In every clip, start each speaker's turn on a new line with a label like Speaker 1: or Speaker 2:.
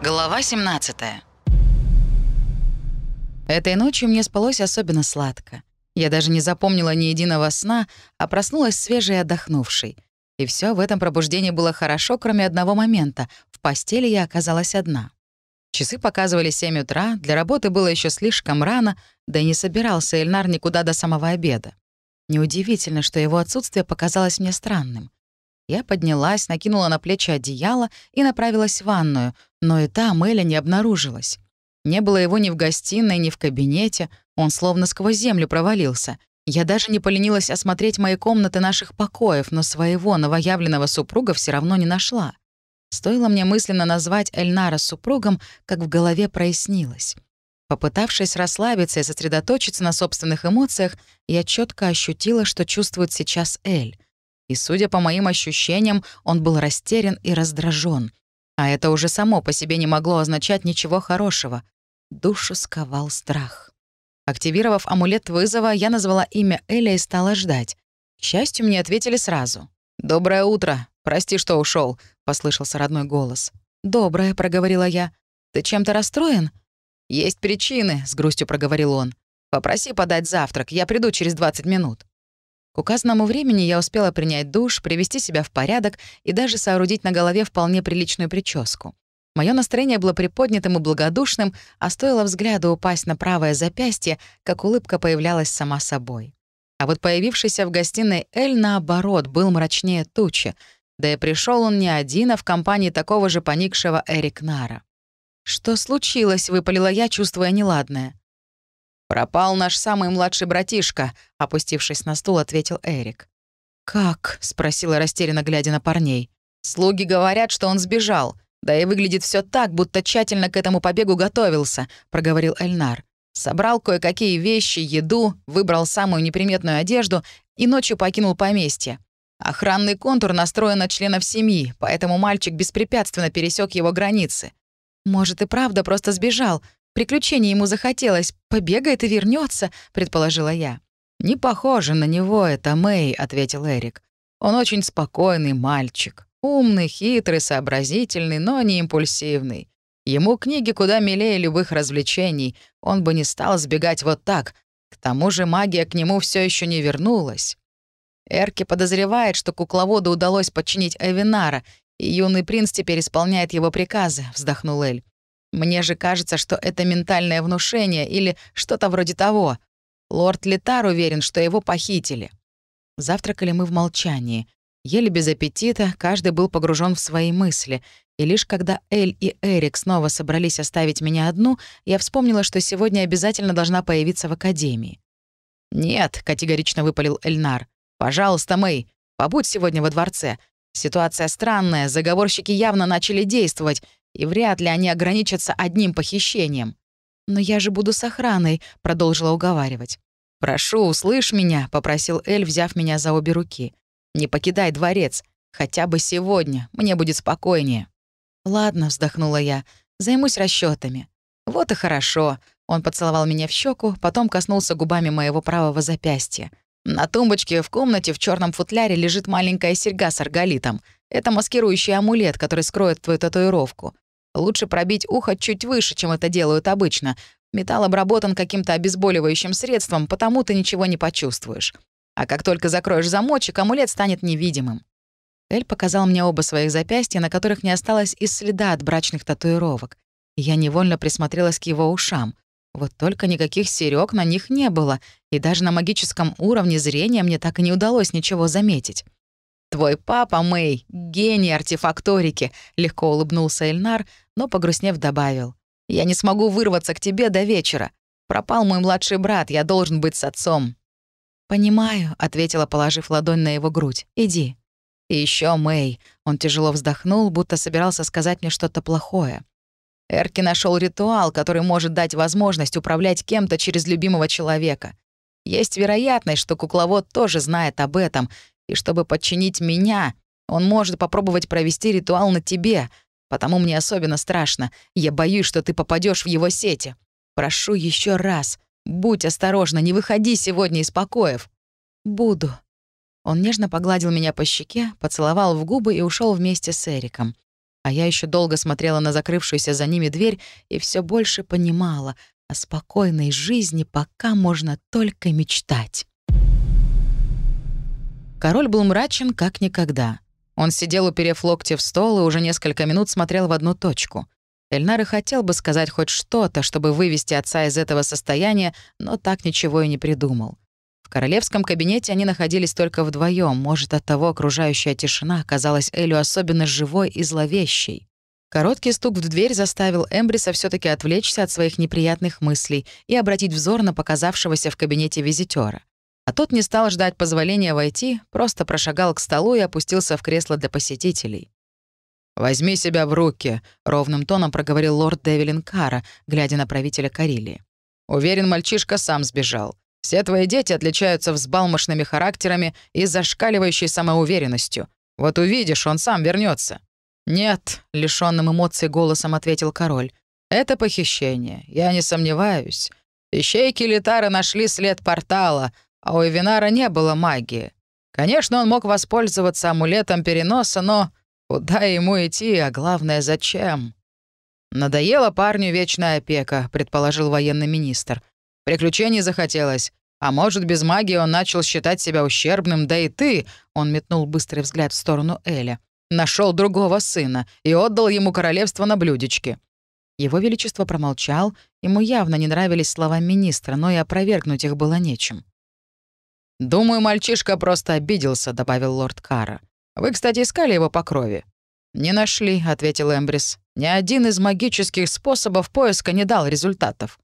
Speaker 1: Глава 17 Этой ночью мне спалось особенно сладко. Я даже не запомнила ни единого сна, а проснулась свежей и отдохнувшей. И все в этом пробуждении было хорошо, кроме одного момента. В постели я оказалась одна. Часы показывали 7 утра, для работы было еще слишком рано, да и не собирался Эльнар никуда до самого обеда. Неудивительно, что его отсутствие показалось мне странным. Я поднялась, накинула на плечи одеяло и направилась в ванную, но и там Эля не обнаружилась. Не было его ни в гостиной, ни в кабинете, он словно сквозь землю провалился. Я даже не поленилась осмотреть мои комнаты наших покоев, но своего новоявленного супруга все равно не нашла. Стоило мне мысленно назвать Эльнара супругом, как в голове прояснилось. Попытавшись расслабиться и сосредоточиться на собственных эмоциях, я четко ощутила, что чувствует сейчас Эль. И, судя по моим ощущениям, он был растерян и раздражен. А это уже само по себе не могло означать ничего хорошего. Душу сковал страх. Активировав амулет вызова, я назвала имя Эля и стала ждать. К счастью, мне ответили сразу. «Доброе утро. Прости, что ушел, послышался родной голос. «Доброе», — проговорила я. «Ты чем-то расстроен?» «Есть причины», — с грустью проговорил он. «Попроси подать завтрак, я приду через 20 минут». Указанному времени я успела принять душ, привести себя в порядок и даже соорудить на голове вполне приличную прическу. Мое настроение было приподнятым и благодушным, а стоило взгляду упасть на правое запястье, как улыбка появлялась сама собой. А вот появившийся в гостиной Эль, наоборот, был мрачнее тучи, да и пришел он не один, а в компании такого же поникшего Эрик Нара. «Что случилось?» — выпалила я, чувствуя неладное. «Пропал наш самый младший братишка», — опустившись на стул, ответил Эрик. «Как?» — спросила растерянно, глядя на парней. «Слуги говорят, что он сбежал. Да и выглядит все так, будто тщательно к этому побегу готовился», — проговорил Эльнар. Собрал кое-какие вещи, еду, выбрал самую неприметную одежду и ночью покинул поместье. Охранный контур настроен на членов семьи, поэтому мальчик беспрепятственно пересек его границы. Может, и правда просто сбежал, Приключений ему захотелось. Побегает и вернется, предположила я. «Не похоже на него это, Мэй», — ответил Эрик. «Он очень спокойный мальчик. Умный, хитрый, сообразительный, но не импульсивный. Ему книги куда милее любых развлечений. Он бы не стал сбегать вот так. К тому же магия к нему все еще не вернулась. Эрки подозревает, что кукловоду удалось подчинить Эвинара, и юный принц теперь исполняет его приказы», — вздохнул Эль. Мне же кажется, что это ментальное внушение или что-то вроде того. Лорд Летар уверен, что его похитили. Завтракали мы в молчании. Ели без аппетита, каждый был погружен в свои мысли. И лишь когда Эль и Эрик снова собрались оставить меня одну, я вспомнила, что сегодня обязательно должна появиться в академии. «Нет», — категорично выпалил Эльнар. «Пожалуйста, Мэй, побудь сегодня во дворце. Ситуация странная, заговорщики явно начали действовать, и вряд ли они ограничатся одним похищением. «Но я же буду с охраной», — продолжила уговаривать. «Прошу, услышь меня», — попросил Эль, взяв меня за обе руки. «Не покидай дворец. Хотя бы сегодня. Мне будет спокойнее». «Ладно», — вздохнула я, — «займусь расчетами. «Вот и хорошо». Он поцеловал меня в щеку, потом коснулся губами моего правого запястья. На тумбочке в комнате в черном футляре лежит маленькая серьга с арголитом. Это маскирующий амулет, который скроет твою татуировку. Лучше пробить ухо чуть выше, чем это делают обычно. Металл обработан каким-то обезболивающим средством, потому ты ничего не почувствуешь. А как только закроешь замочек, амулет станет невидимым. Эль показал мне оба своих запястья, на которых не осталось и следа от брачных татуировок. Я невольно присмотрелась к его ушам. Вот только никаких серёг на них не было, и даже на магическом уровне зрения мне так и не удалось ничего заметить. «Твой папа, Мэй, гений артефакторики», — легко улыбнулся Эльнар, но, погрустнев, добавил. «Я не смогу вырваться к тебе до вечера. Пропал мой младший брат, я должен быть с отцом». «Понимаю», — ответила, положив ладонь на его грудь. «Иди». «И ещё, Мэй», — он тяжело вздохнул, будто собирался сказать мне что-то плохое. Эрки нашел ритуал, который может дать возможность управлять кем-то через любимого человека. Есть вероятность, что кукловод тоже знает об этом, и чтобы подчинить меня, он может попробовать провести ритуал на тебе, потому мне особенно страшно. Я боюсь, что ты попадешь в его сети. Прошу еще раз, будь осторожна, не выходи сегодня из покоев». «Буду». Он нежно погладил меня по щеке, поцеловал в губы и ушел вместе с Эриком. А я еще долго смотрела на закрывшуюся за ними дверь и все больше понимала, о спокойной жизни пока можно только мечтать. Король был мрачен как никогда. Он сидел, уперев локти в стол, и уже несколько минут смотрел в одну точку. Эльнар и хотел бы сказать хоть что-то, чтобы вывести отца из этого состояния, но так ничего и не придумал. В королевском кабинете они находились только вдвоем. Может, оттого окружающая тишина казалась Элю особенно живой и зловещей. Короткий стук в дверь заставил Эмбриса все таки отвлечься от своих неприятных мыслей и обратить взор на показавшегося в кабинете визитера. А тот не стал ждать позволения войти, просто прошагал к столу и опустился в кресло для посетителей. «Возьми себя в руки», — ровным тоном проговорил лорд Девилин Кара, глядя на правителя Карелии. «Уверен, мальчишка сам сбежал. Все твои дети отличаются взбалмошными характерами и зашкаливающей самоуверенностью. Вот увидишь, он сам вернется. «Нет», — лишённым эмоций голосом ответил король. «Это похищение, я не сомневаюсь. Ищейки Литара нашли след портала, а у Эвинара не было магии. Конечно, он мог воспользоваться амулетом переноса, но Куда ему идти, а главное, зачем? «Надоела парню вечная опека», — предположил военный министр. «Приключений захотелось. А может, без магии он начал считать себя ущербным, да и ты...» Он метнул быстрый взгляд в сторону Эля. Нашел другого сына и отдал ему королевство на блюдечке». Его Величество промолчал, ему явно не нравились слова министра, но и опровергнуть их было нечем. «Думаю, мальчишка просто обиделся», — добавил лорд Кара. Вы, кстати, искали его по крови?» «Не нашли», — ответил Эмбрис. «Ни один из магических способов поиска не дал результатов.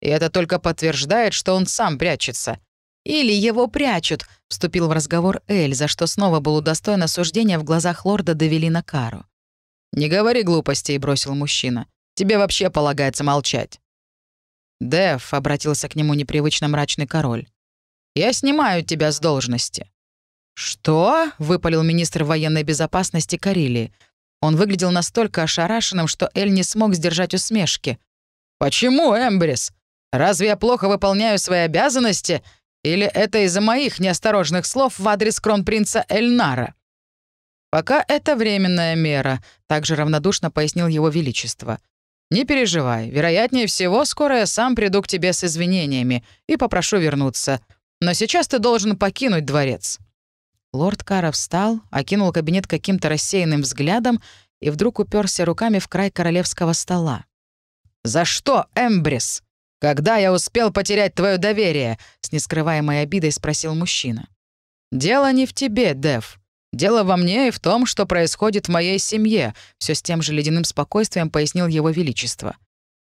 Speaker 1: И это только подтверждает, что он сам прячется. Или его прячут», — вступил в разговор Эль, за что снова был удостоен осуждения в глазах лорда Девелина Кару. «Не говори глупостей», — бросил мужчина. «Тебе вообще полагается молчать». «Дев», — обратился к нему непривычно мрачный король, — «я снимаю тебя с должности. «Что?» — выпалил министр военной безопасности Карелии. Он выглядел настолько ошарашенным, что Эль не смог сдержать усмешки. «Почему, Эмбрис? Разве я плохо выполняю свои обязанности? Или это из-за моих неосторожных слов в адрес кронпринца Эльнара?» «Пока это временная мера», — также равнодушно пояснил его величество. «Не переживай. Вероятнее всего, скоро я сам приду к тебе с извинениями и попрошу вернуться. Но сейчас ты должен покинуть дворец». Лорд Кара встал, окинул кабинет каким-то рассеянным взглядом и вдруг уперся руками в край королевского стола. «За что, Эмбрис? Когда я успел потерять твое доверие?» — с нескрываемой обидой спросил мужчина. «Дело не в тебе, Дев. Дело во мне и в том, что происходит в моей семье», — все с тем же ледяным спокойствием пояснил его величество.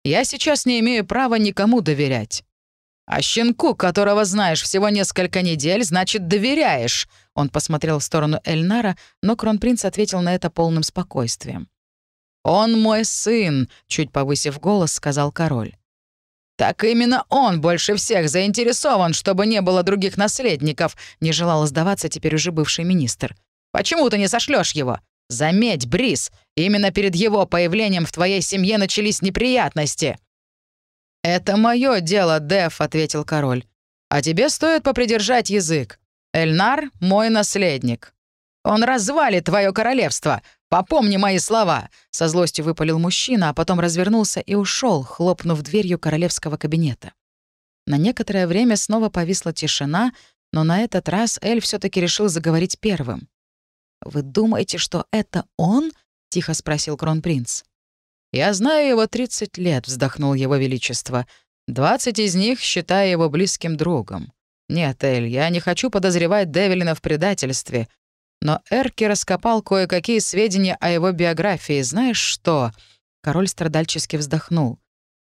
Speaker 1: «Я сейчас не имею права никому доверять». «А щенку, которого знаешь всего несколько недель, значит, доверяешь», он посмотрел в сторону Эльнара, но кронпринц ответил на это полным спокойствием. «Он мой сын», — чуть повысив голос, сказал король. «Так именно он больше всех заинтересован, чтобы не было других наследников», — не желал сдаваться теперь уже бывший министр. «Почему ты не сошлешь его? Заметь, Брис, именно перед его появлением в твоей семье начались неприятности». «Это мое дело, Деф», — ответил король. «А тебе стоит попридержать язык. Эльнар — мой наследник. Он развалит твое королевство. Попомни мои слова!» Со злостью выпалил мужчина, а потом развернулся и ушел, хлопнув дверью королевского кабинета. На некоторое время снова повисла тишина, но на этот раз Эль все таки решил заговорить первым. «Вы думаете, что это он?» — тихо спросил кронпринц. «Я знаю его 30 лет», — вздохнул его величество. «20 из них считаю его близким другом. «Нет, Эль, я не хочу подозревать Девилина в предательстве. Но Эрки раскопал кое-какие сведения о его биографии. Знаешь что?» Король страдальчески вздохнул.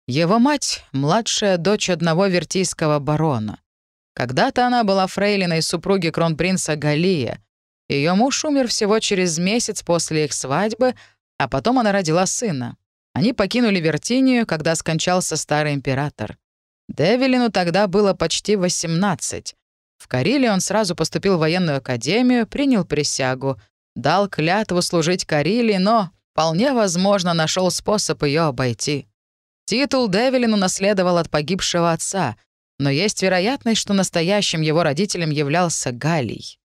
Speaker 1: «Его мать — младшая дочь одного вертийского барона. Когда-то она была фрейлиной супруги кронпринца Галия. Ее муж умер всего через месяц после их свадьбы, а потом она родила сына. Они покинули Вертинию, когда скончался старый император. Девилину тогда было почти 18. В Карелии он сразу поступил в военную академию, принял присягу, дал клятву служить Карелии, но, вполне возможно, нашел способ ее обойти. Титул Девилин унаследовал от погибшего отца, но есть вероятность, что настоящим его родителем являлся Галий.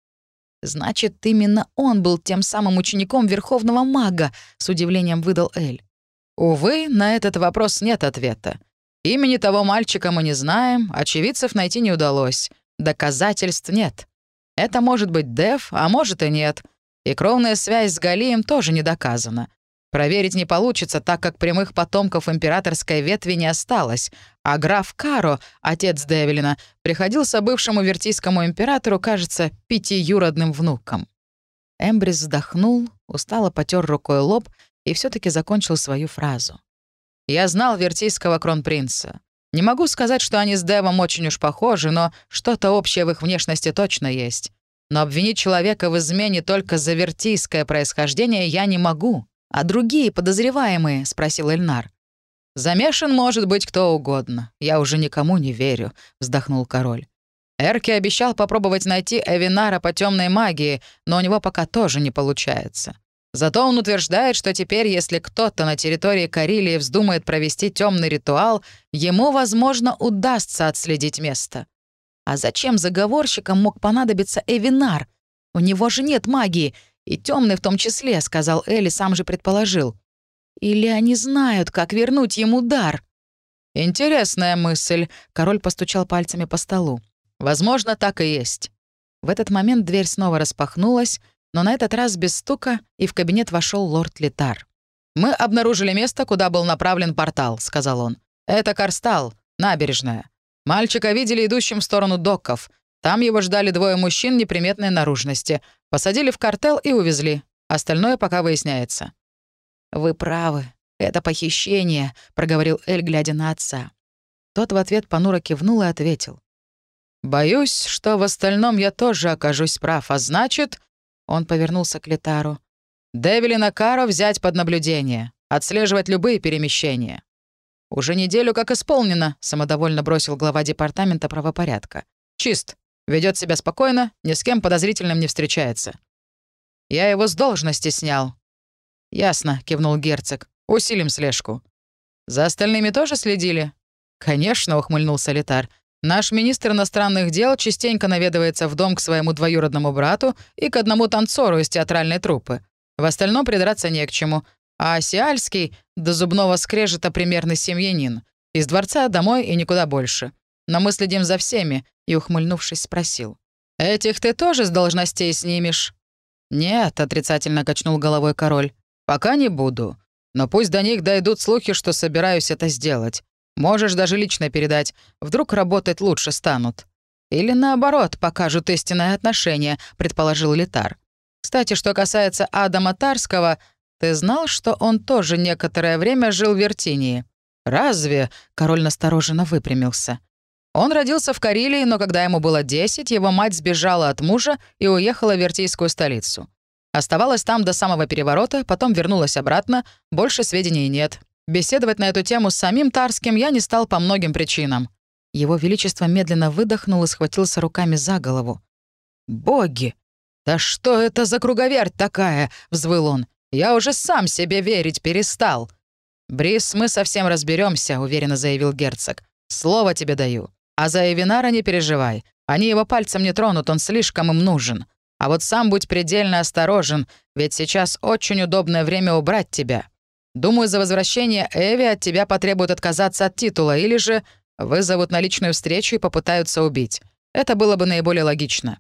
Speaker 1: Значит, именно он был тем самым учеником Верховного Мага, с удивлением выдал Эль.
Speaker 2: Увы, на этот вопрос нет ответа. Имени того мальчика мы не знаем, очевидцев найти не удалось. Доказательств нет. Это может быть Дев, а может и нет. И кровная связь с Галием тоже не доказана. Проверить не получится, так как прямых потомков императорской ветви не осталось, а граф Каро, отец Девелина, приходился бывшему вертийскому императору, кажется, пятиюродным внуком.
Speaker 1: Эмбрис вздохнул, устало потер рукой лоб и все таки закончил свою фразу.
Speaker 2: «Я знал вертийского кронпринца. Не могу сказать, что они с Девом очень уж похожи, но что-то общее в их внешности точно есть. Но обвинить человека в измене только за вертийское происхождение я не могу.
Speaker 1: А другие подозреваемые?» — спросил Эльнар.
Speaker 2: «Замешан может быть кто угодно. Я уже никому не верю», — вздохнул король. Эрки обещал попробовать найти Эвинара по темной магии, но у него пока тоже не получается. Зато он утверждает, что теперь, если кто-то на территории Карелии вздумает провести темный ритуал, ему, возможно, удастся отследить место.
Speaker 1: А зачем заговорщикам мог понадобиться Эвинар? У него же нет магии, и темный в том числе, сказал Элли, сам же предположил. Или они знают, как вернуть ему дар?
Speaker 2: Интересная мысль, король постучал пальцами по столу. Возможно, так и есть.
Speaker 1: В этот момент дверь снова распахнулась, но на этот раз без стука, и в кабинет вошел лорд Литар.
Speaker 2: «Мы обнаружили место, куда был направлен портал», — сказал он. «Это Карстал, набережная. Мальчика видели идущим в сторону доков. Там его ждали двое мужчин неприметной наружности. Посадили в картел и увезли. Остальное пока выясняется».
Speaker 1: «Вы правы. Это похищение», — проговорил Эль, глядя на отца. Тот в ответ понуро кивнул и ответил.
Speaker 2: «Боюсь, что в остальном я тоже окажусь прав, а значит, он повернулся к Летару. «Девилина Каро взять под наблюдение, отслеживать любые перемещения». «Уже неделю как исполнено», — самодовольно бросил глава департамента правопорядка. «Чист. Ведет себя спокойно, ни с кем подозрительным не встречается». «Я его с должности снял». «Ясно», — кивнул герцог. «Усилим слежку». «За остальными тоже следили?» «Конечно», — ухмыльнулся Летар. Наш министр иностранных дел частенько наведывается в дом к своему двоюродному брату и к одному танцору из театральной труппы. В остальном придраться не к чему. А Сиальский до зубного скрежета примерный семьянин. Из дворца домой и никуда больше. Но мы следим за всеми, и, ухмыльнувшись, спросил. «Этих ты тоже с должностей снимешь?» «Нет», — отрицательно качнул головой король. «Пока не буду. Но пусть до них дойдут слухи, что собираюсь это сделать. Можешь даже лично передать. Вдруг работать лучше станут. Или наоборот, покажут истинное отношение, предположил Литар. Кстати, что касается Адама Тарского, ты знал, что он тоже некоторое время жил в Вертинии? Разве? Король настороженно выпрямился. Он родился в Карелии, но когда ему было 10, его мать сбежала от мужа и уехала в Вертийскую столицу. Оставалась там до самого переворота, потом вернулась обратно, больше сведений нет. Беседовать на эту тему с самим Тарским я не стал по многим причинам. Его Величество медленно выдохнул и схватился руками за голову. «Боги! Да что это за круговерть такая?» — взвыл он. «Я уже сам себе верить перестал». «Брис, мы совсем разберемся, уверенно заявил герцог. «Слово тебе даю. А за Эвинара не переживай. Они его пальцем не тронут, он слишком им нужен. А вот сам будь предельно осторожен, ведь сейчас очень удобное время убрать тебя. Думаю, за возвращение Эви от тебя потребуют отказаться от титула или же вызовут на личную встречу и попытаются убить. Это было бы наиболее логично».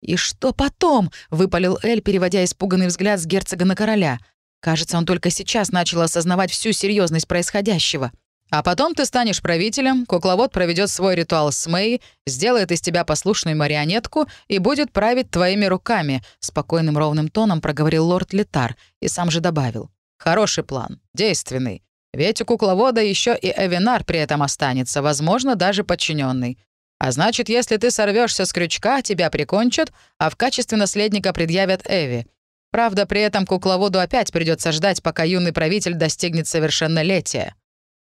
Speaker 1: «И что потом?» — выпалил Эль, переводя испуганный взгляд с герцога на короля. Кажется, он только сейчас начал осознавать всю серьезность происходящего.
Speaker 2: «А потом ты станешь правителем, кукловод проведет свой ритуал с Мэй, сделает из тебя послушную марионетку и будет править твоими руками», — спокойным ровным тоном проговорил лорд Летар и сам же добавил. Хороший план, действенный. Ведь у кукловода еще и Эвинар при этом останется, возможно, даже подчиненный. А значит, если ты сорвешься с крючка, тебя прикончат, а в качестве наследника предъявят Эви. Правда, при этом кукловоду опять придется ждать, пока юный правитель достигнет совершеннолетия.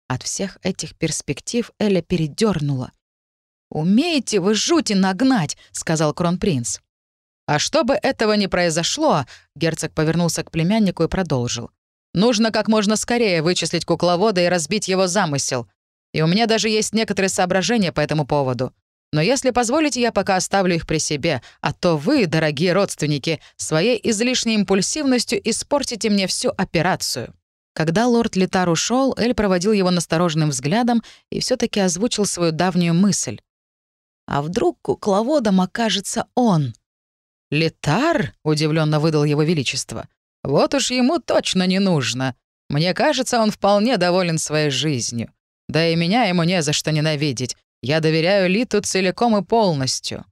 Speaker 1: От всех этих перспектив Эля передернула. «Умеете вы жути нагнать», — сказал кронпринц.
Speaker 2: «А чтобы этого не произошло», — герцог повернулся к племяннику и продолжил. Нужно как можно скорее вычислить кукловода и разбить его замысел. И у меня даже есть некоторые соображения по этому поводу. Но если позволите, я пока оставлю их при себе, а то вы, дорогие родственники, своей излишней импульсивностью испортите мне всю операцию».
Speaker 1: Когда лорд Литар ушел, Эль проводил его настороженным взглядом и все таки озвучил свою давнюю мысль. «А вдруг кукловодом окажется он?»
Speaker 2: «Литар?» — удивленно выдал его величество. «Вот уж ему точно не нужно. Мне кажется, он вполне доволен своей жизнью. Да и меня ему не за что ненавидеть. Я доверяю Литу целиком и полностью».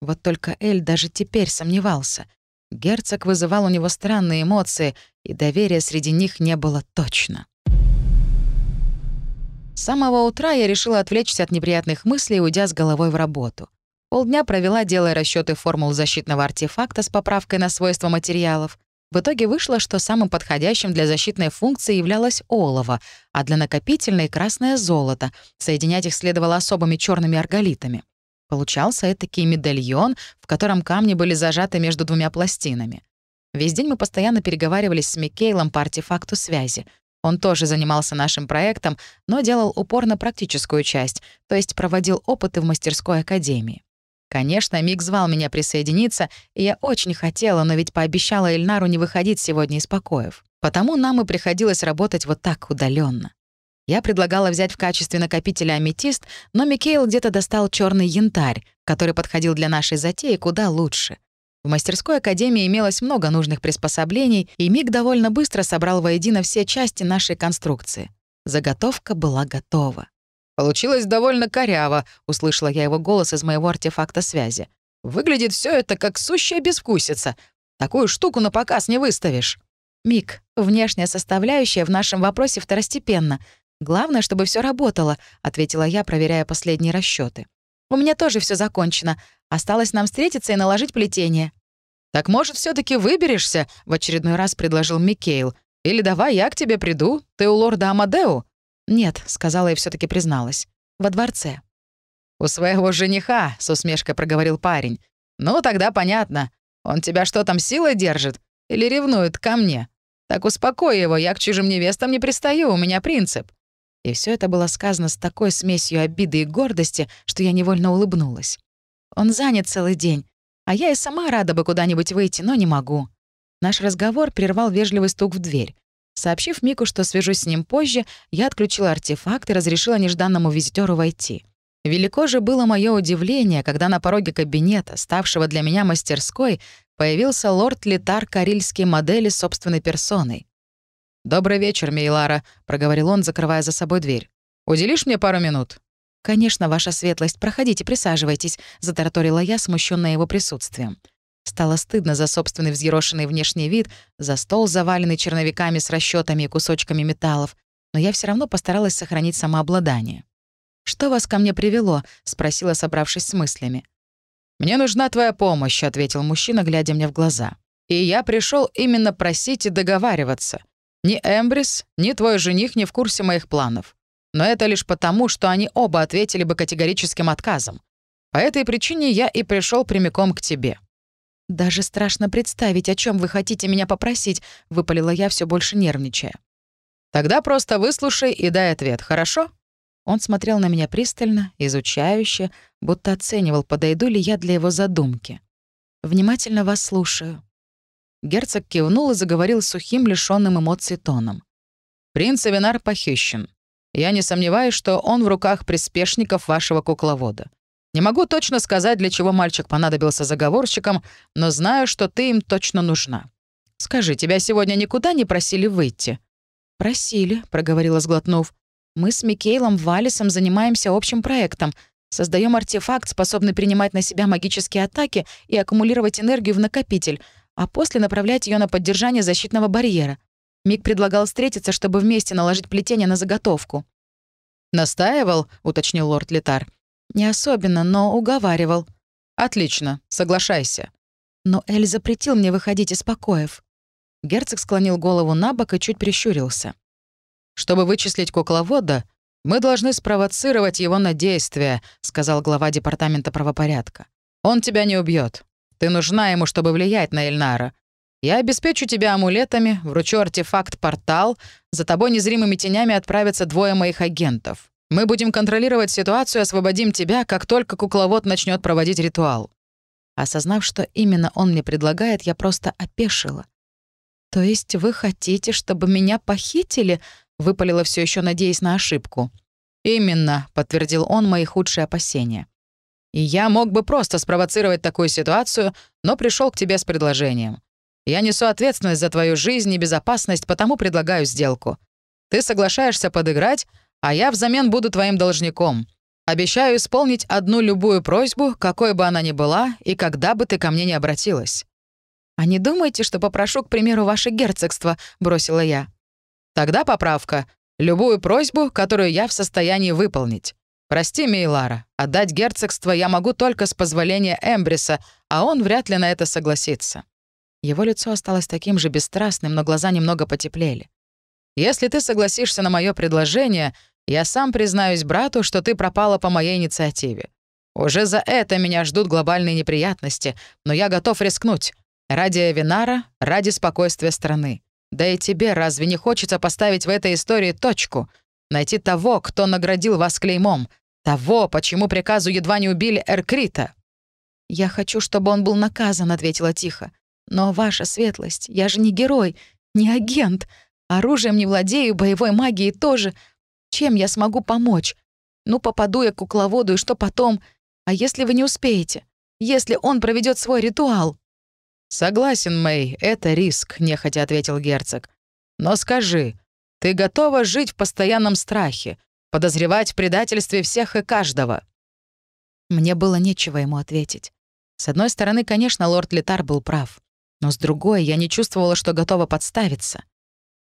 Speaker 1: Вот только Эль даже теперь сомневался. Герцог вызывал у него странные эмоции, и доверия среди них не было точно. С самого утра я решила отвлечься от неприятных мыслей, уйдя с головой в работу. Полдня провела, делая расчеты формул защитного артефакта с поправкой на свойства материалов. В итоге вышло, что самым подходящим для защитной функции являлось олово, а для накопительной — красное золото. Соединять их следовало особыми черными арголитами. Получался этакий медальон, в котором камни были зажаты между двумя пластинами. Весь день мы постоянно переговаривались с Микейлом по артефакту связи. Он тоже занимался нашим проектом, но делал упор на практическую часть, то есть проводил опыты в мастерской академии. Конечно, Мик звал меня присоединиться, и я очень хотела, но ведь пообещала Эльнару не выходить сегодня из покоев. Потому нам и приходилось работать вот так удаленно. Я предлагала взять в качестве накопителя аметист, но Микейл где-то достал черный янтарь, который подходил для нашей затеи куда лучше. В мастерской академии имелось много нужных приспособлений, и Мик довольно быстро собрал воедино все части нашей конструкции. Заготовка была готова.
Speaker 2: «Получилось довольно коряво», — услышала я его голос из моего артефакта связи. «Выглядит все это как сущая безвкусица. Такую штуку на показ не выставишь».
Speaker 1: «Мик, внешняя составляющая в нашем вопросе второстепенна. Главное, чтобы все работало», — ответила я, проверяя последние расчеты. «У меня тоже все закончено. Осталось нам встретиться и наложить плетение».
Speaker 2: «Так, может, все таки выберешься?» — в очередной раз предложил Микейл. «Или давай я к тебе приду. Ты у лорда Амадеу?»
Speaker 1: «Нет», — сказала и все таки призналась. «Во дворце».
Speaker 2: «У своего жениха», — с усмешкой проговорил парень. «Ну, тогда понятно. Он тебя что там, силой держит? Или ревнует ко мне? Так успокой его, я к чужим невестам не пристаю, у меня принцип».
Speaker 1: И все это было сказано с такой смесью обиды и гордости, что я невольно улыбнулась. Он занят целый день, а я и сама рада бы куда-нибудь выйти, но не могу. Наш разговор прервал вежливый стук в дверь. Сообщив Мику, что свяжусь с ним позже, я отключила артефакт и разрешила нежданному визитеру войти. Велико же было мое удивление, когда на пороге кабинета, ставшего для меня мастерской, появился лорд Литар Карильский модели собственной персоной.
Speaker 2: «Добрый вечер, Мейлара», — проговорил он, закрывая за собой дверь. «Уделишь мне пару минут?»
Speaker 1: «Конечно, ваша светлость, проходите, присаживайтесь», — затараторила я, смущенная его присутствием. Стало стыдно за собственный взъерошенный внешний вид, за стол, заваленный черновиками с расчетами и кусочками металлов, но я все равно постаралась сохранить самообладание. «Что вас ко мне привело?» — спросила, собравшись с мыслями.
Speaker 2: «Мне нужна твоя помощь», — ответил мужчина, глядя мне в глаза. «И я пришел именно просить и договариваться. Ни Эмбрис, ни твой жених не в курсе моих планов. Но это лишь потому, что они оба ответили бы категорическим отказом. По этой причине я и пришел прямиком к тебе.
Speaker 1: «Даже страшно представить, о чем вы хотите меня попросить», — выпалила я, все больше нервничая.
Speaker 2: «Тогда просто выслушай и дай ответ, хорошо?»
Speaker 1: Он смотрел на меня пристально, изучающе, будто оценивал, подойду ли я для его задумки. «Внимательно вас слушаю». Герцог кивнул и заговорил сухим, лишённым эмоций тоном.
Speaker 2: «Принц Авинар похищен. Я не сомневаюсь, что он в руках приспешников вашего кукловода. Не могу точно сказать, для чего мальчик понадобился заговорщикам, но знаю, что ты им точно нужна. Скажи, тебя сегодня никуда не просили выйти?»
Speaker 1: «Просили», — проговорила сглотнув. «Мы с Микейлом Валисом занимаемся общим проектом. Создаем артефакт, способный принимать на себя магические атаки и аккумулировать энергию в накопитель, а после направлять ее на поддержание защитного барьера. Мик предлагал встретиться, чтобы вместе наложить плетение на заготовку».
Speaker 2: «Настаивал?» — уточнил лорд Летар.
Speaker 1: «Не особенно, но уговаривал».
Speaker 2: «Отлично, соглашайся».
Speaker 1: «Но Эль запретил мне выходить из покоев». Герцог склонил голову на бок и чуть прищурился.
Speaker 2: «Чтобы вычислить кукловода, мы должны спровоцировать его на действие», сказал глава департамента правопорядка. «Он тебя не убьет. Ты нужна ему, чтобы влиять на Эльнара. Я обеспечу тебя амулетами, вручу артефакт-портал, за тобой незримыми тенями отправятся двое моих агентов. Мы будем контролировать ситуацию освободим тебя, как только кукловод начнет проводить ритуал».
Speaker 1: Осознав, что именно он мне предлагает, я просто опешила. «То есть вы хотите, чтобы меня похитили?» — выпалила все еще, надеясь на ошибку.
Speaker 2: «Именно», — подтвердил он мои худшие опасения. «И я мог бы просто спровоцировать такую ситуацию, но пришел к тебе с предложением. Я несу ответственность за твою жизнь и безопасность, потому предлагаю сделку. Ты соглашаешься подыграть, а я взамен буду твоим должником. Обещаю исполнить одну любую просьбу, какой бы она ни была, и когда бы ты ко мне не обратилась».
Speaker 1: «А не думайте, что попрошу, к примеру, ваше герцогство», — бросила я.
Speaker 2: «Тогда поправка. Любую просьбу, которую я в состоянии выполнить. Прости, Мейлара, отдать герцогство я могу только с позволения Эмбриса, а он вряд ли на это согласится».
Speaker 1: Его лицо осталось таким же бесстрастным, но глаза немного потеплели.
Speaker 2: «Если ты согласишься на мое предложение, я сам признаюсь брату, что ты пропала по моей инициативе. Уже за это меня ждут глобальные неприятности, но я готов рискнуть. Ради Эвинара, ради спокойствия страны. Да и тебе разве не хочется поставить в этой истории точку? Найти того, кто наградил вас клеймом. Того, почему приказу едва не убили Эркрита.
Speaker 1: «Я хочу, чтобы он был наказан», — ответила тихо. «Но ваша светлость, я же не герой, не агент. Оружием не владею, боевой магией тоже. Чем я смогу помочь? Ну, попаду я к кукловоду, и что потом? А если вы не успеете? Если он проведет свой ритуал?»
Speaker 2: «Согласен, Мэй, это риск», — нехотя ответил герцог. «Но скажи, ты готова жить в постоянном страхе, подозревать в предательстве всех и каждого?»
Speaker 1: Мне было нечего ему ответить. С одной стороны, конечно, лорд Литар был прав. Но с другой, я не чувствовала, что готова подставиться.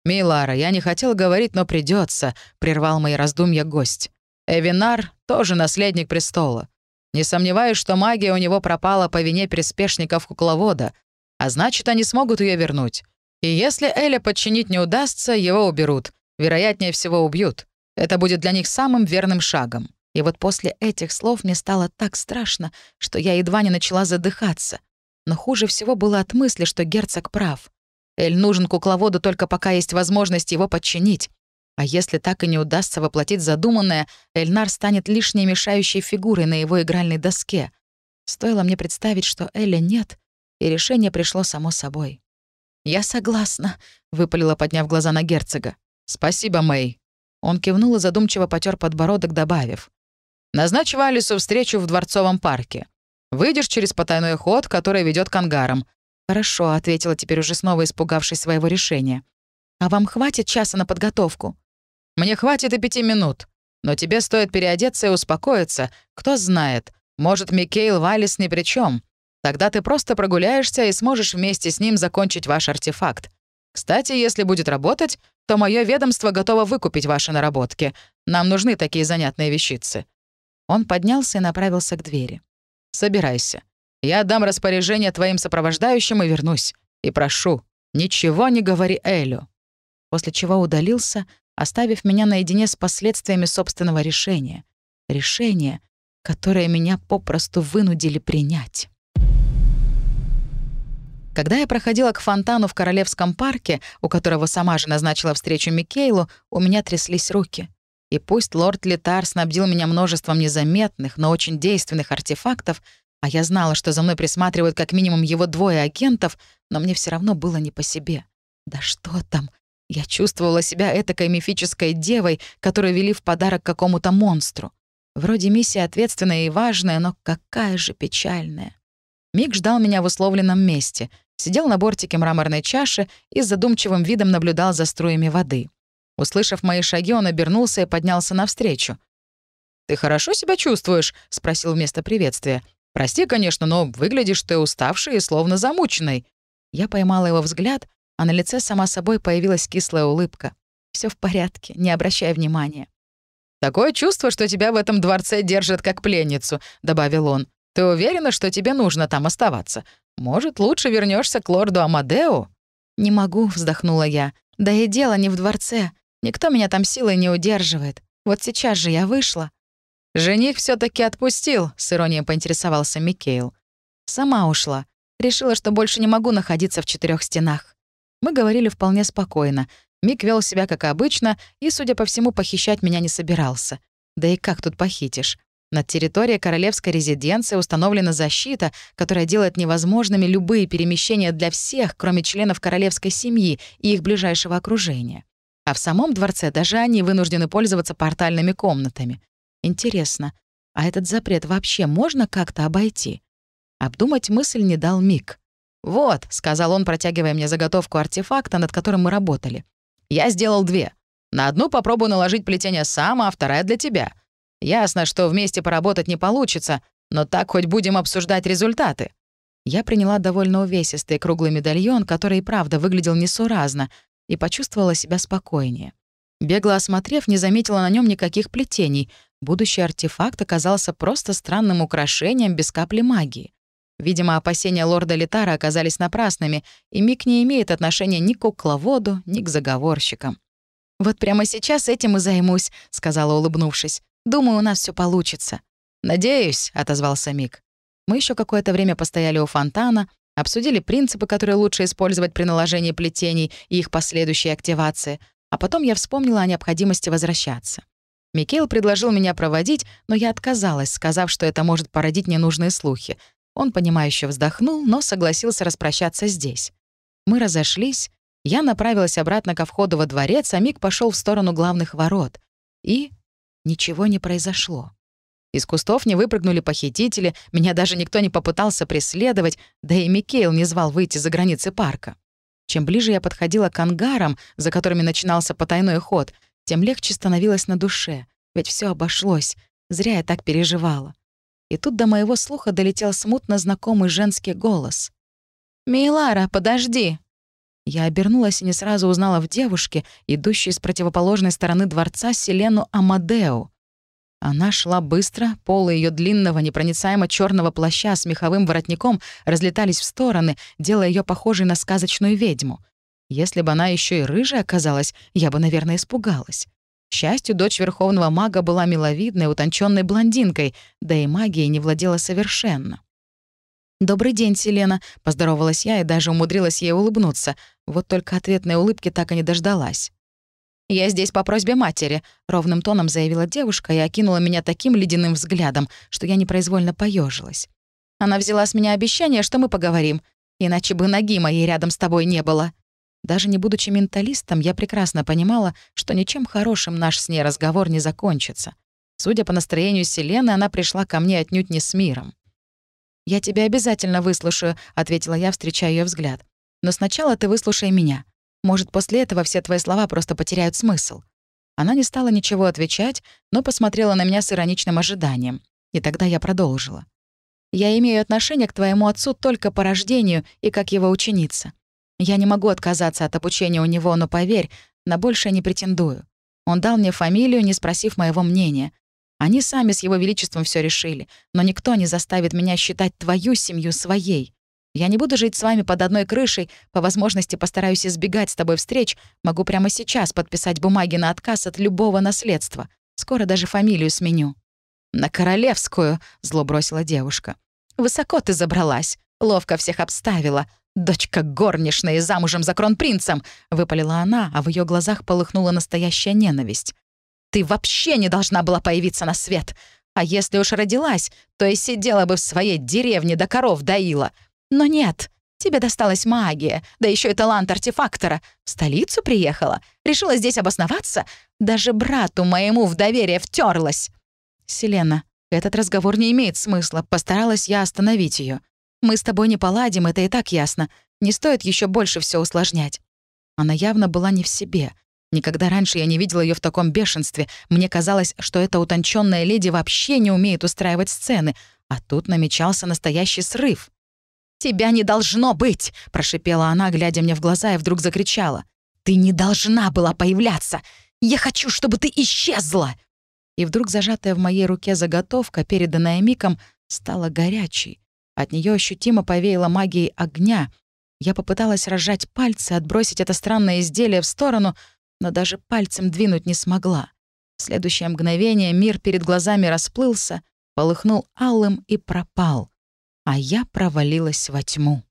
Speaker 2: «Милара, я не хотел говорить, но придется, прервал мои раздумья гость. «Эвинар — тоже наследник престола. Не сомневаюсь, что магия у него пропала по вине приспешников кукловода, а значит, они смогут ее вернуть. И если Эля подчинить не удастся, его уберут. Вероятнее всего, убьют. Это будет для них самым верным шагом.
Speaker 1: И вот после этих слов мне стало так страшно, что я едва не начала задыхаться. Но хуже всего было от мысли, что герцог прав. Эль нужен кукловоду только пока есть возможность его подчинить. А если так и не удастся воплотить задуманное, Эльнар станет лишней мешающей фигурой на его игральной доске. Стоило мне представить, что Эля нет, и решение пришло само собой. «Я согласна», — выпалила, подняв глаза на герцога.
Speaker 2: «Спасибо, Мэй».
Speaker 1: Он кивнул и задумчиво потер подбородок, добавив.
Speaker 2: «Назначь Валису встречу в Дворцовом парке. Выйдешь через потайной ход, который ведет к ангарам».
Speaker 1: «Хорошо», — ответила теперь уже снова испугавшись своего решения. «А вам хватит часа на подготовку?»
Speaker 2: «Мне хватит и пяти минут. Но тебе стоит переодеться и успокоиться. Кто знает, может, Микейл Валис ни при чем. Тогда ты просто прогуляешься и сможешь вместе с ним закончить ваш артефакт. Кстати, если будет работать, то мое ведомство готово выкупить ваши наработки. Нам нужны такие занятные вещицы».
Speaker 1: Он поднялся и направился к двери.
Speaker 2: «Собирайся. Я дам распоряжение твоим сопровождающим и вернусь. И прошу, ничего не говори Элю».
Speaker 1: После чего удалился, оставив меня наедине с последствиями собственного решения. Решение, которое меня попросту вынудили принять. Когда я проходила к фонтану в Королевском парке, у которого сама же назначила встречу Микейлу, у меня тряслись руки. И пусть лорд Литар снабдил меня множеством незаметных, но очень действенных артефактов, а я знала, что за мной присматривают как минимум его двое агентов, но мне все равно было не по себе. Да что там? Я чувствовала себя этакой мифической девой, которую вели в подарок какому-то монстру. Вроде миссия ответственная и важная, но какая же печальная. Мик ждал меня в условленном месте, сидел на бортике мраморной чаши и с задумчивым видом наблюдал за струями воды. Услышав мои шаги, он обернулся и поднялся навстречу. «Ты хорошо себя чувствуешь?» — спросил вместо приветствия. «Прости, конечно, но выглядишь ты уставшей и словно замученной». Я поймала его взгляд, а на лице сама собой появилась кислая улыбка. Все в порядке, не обращай внимания».
Speaker 2: «Такое чувство, что тебя в этом дворце держат как пленницу», — добавил он. Ты уверена, что тебе нужно там оставаться? Может, лучше вернешься к лорду Амадеу?»
Speaker 1: «Не могу», — вздохнула я. «Да и дело не в дворце. Никто меня там силой не удерживает. Вот сейчас же я вышла».
Speaker 2: «Жених все таки отпустил», — с иронией поинтересовался Микейл.
Speaker 1: «Сама ушла. Решила, что больше не могу находиться в четырех стенах». Мы говорили вполне спокойно. Мик вел себя как обычно и, судя по всему, похищать меня не собирался. Да и как тут похитишь? Над территорией королевской резиденции установлена защита, которая делает невозможными любые перемещения для всех, кроме членов королевской семьи и их ближайшего окружения. А в самом дворце даже они вынуждены пользоваться портальными комнатами. Интересно, а этот запрет вообще можно как-то обойти? Обдумать мысль не дал Мик. «Вот», — сказал он, протягивая мне заготовку артефакта, над которым мы работали. «Я сделал две. На одну попробую наложить плетение сам, а вторая для тебя. Ясно, что вместе поработать не получится, но так хоть будем обсуждать результаты». Я приняла довольно увесистый круглый медальон, который и правда выглядел несуразно, и почувствовала себя спокойнее. Бегло осмотрев, не заметила на нем никаких плетений. Будущий артефакт оказался просто странным украшением без капли магии. Видимо, опасения лорда Литара оказались напрасными, и Мик не имеет отношения ни к кукловоду, ни к заговорщикам. «Вот прямо сейчас этим и займусь», — сказала, улыбнувшись. «Думаю, у нас все получится». «Надеюсь», — отозвался Мик. Мы еще какое-то время постояли у фонтана, обсудили принципы, которые лучше использовать при наложении плетений и их последующей активации, а потом я вспомнила о необходимости возвращаться. Микел предложил меня проводить, но я отказалась, сказав, что это может породить ненужные слухи, он, понимающе вздохнул, но согласился распрощаться здесь. Мы разошлись, я направилась обратно ко входу во дворец, а Мик пошел в сторону главных ворот. И ничего не произошло. Из кустов не выпрыгнули похитители, меня даже никто не попытался преследовать, да и Микейл не звал выйти за границы парка. Чем ближе я подходила к ангарам, за которыми начинался потайной ход, тем легче становилось на душе, ведь все обошлось, зря я так переживала. И тут до моего слуха долетел смутно знакомый женский голос. «Милара, подожди!» Я обернулась и не сразу узнала в девушке, идущей с противоположной стороны дворца, Селену Амадеу. Она шла быстро, полы ее длинного, непроницаемо черного плаща с меховым воротником разлетались в стороны, делая ее похожей на сказочную ведьму. Если бы она еще и рыжая оказалась, я бы, наверное, испугалась. К счастью, дочь верховного мага была миловидной, утонченной блондинкой, да и магией не владела совершенно. «Добрый день, Селена», — поздоровалась я и даже умудрилась ей улыбнуться. Вот только ответной улыбки так и не дождалась. «Я здесь по просьбе матери», — ровным тоном заявила девушка и окинула меня таким ледяным взглядом, что я непроизвольно поежилась. Она взяла с меня обещание, что мы поговорим, иначе бы ноги моей рядом с тобой не было. Даже не будучи менталистом, я прекрасно понимала, что ничем хорошим наш с ней разговор не закончится. Судя по настроению Селены, она пришла ко мне отнюдь не с миром. «Я тебя обязательно выслушаю», — ответила я, встречая ее взгляд. «Но сначала ты выслушай меня. Может, после этого все твои слова просто потеряют смысл». Она не стала ничего отвечать, но посмотрела на меня с ироничным ожиданием. И тогда я продолжила. «Я имею отношение к твоему отцу только по рождению и как его ученица. Я не могу отказаться от обучения у него, но поверь, на большее не претендую. Он дал мне фамилию, не спросив моего мнения. Они сами с его величеством все решили, но никто не заставит меня считать твою семью своей. Я не буду жить с вами под одной крышей, по возможности постараюсь избегать с тобой встреч, могу прямо сейчас подписать бумаги на отказ от любого наследства. Скоро даже фамилию сменю». «На королевскую», — зло бросила девушка. «Высоко ты забралась, ловко всех обставила. «Дочка горничная и замужем за кронпринцем!» — выпалила она, а в ее глазах полыхнула настоящая ненависть. «Ты вообще не должна была появиться на свет! А если уж родилась, то и сидела бы в своей деревне до коров доила. Но нет, тебе досталась магия, да еще и талант артефактора. В столицу приехала, решила здесь обосноваться, даже брату моему в доверие втерлась. «Селена, этот разговор не имеет смысла», — постаралась я остановить ее. Мы с тобой не поладим, это и так ясно. Не стоит еще больше все усложнять». Она явно была не в себе. Никогда раньше я не видела ее в таком бешенстве. Мне казалось, что эта утонченная леди вообще не умеет устраивать сцены. А тут намечался настоящий срыв. «Тебя не должно быть!» — прошипела она, глядя мне в глаза, и вдруг закричала. «Ты не должна была появляться! Я хочу, чтобы ты исчезла!» И вдруг зажатая в моей руке заготовка, переданная Миком, стала горячей. От нее ощутимо повеяло магией огня. Я попыталась разжать пальцы, отбросить это странное изделие в сторону, но даже пальцем двинуть не смогла. В следующее мгновение мир перед глазами расплылся, полыхнул алым и пропал, а я провалилась во тьму.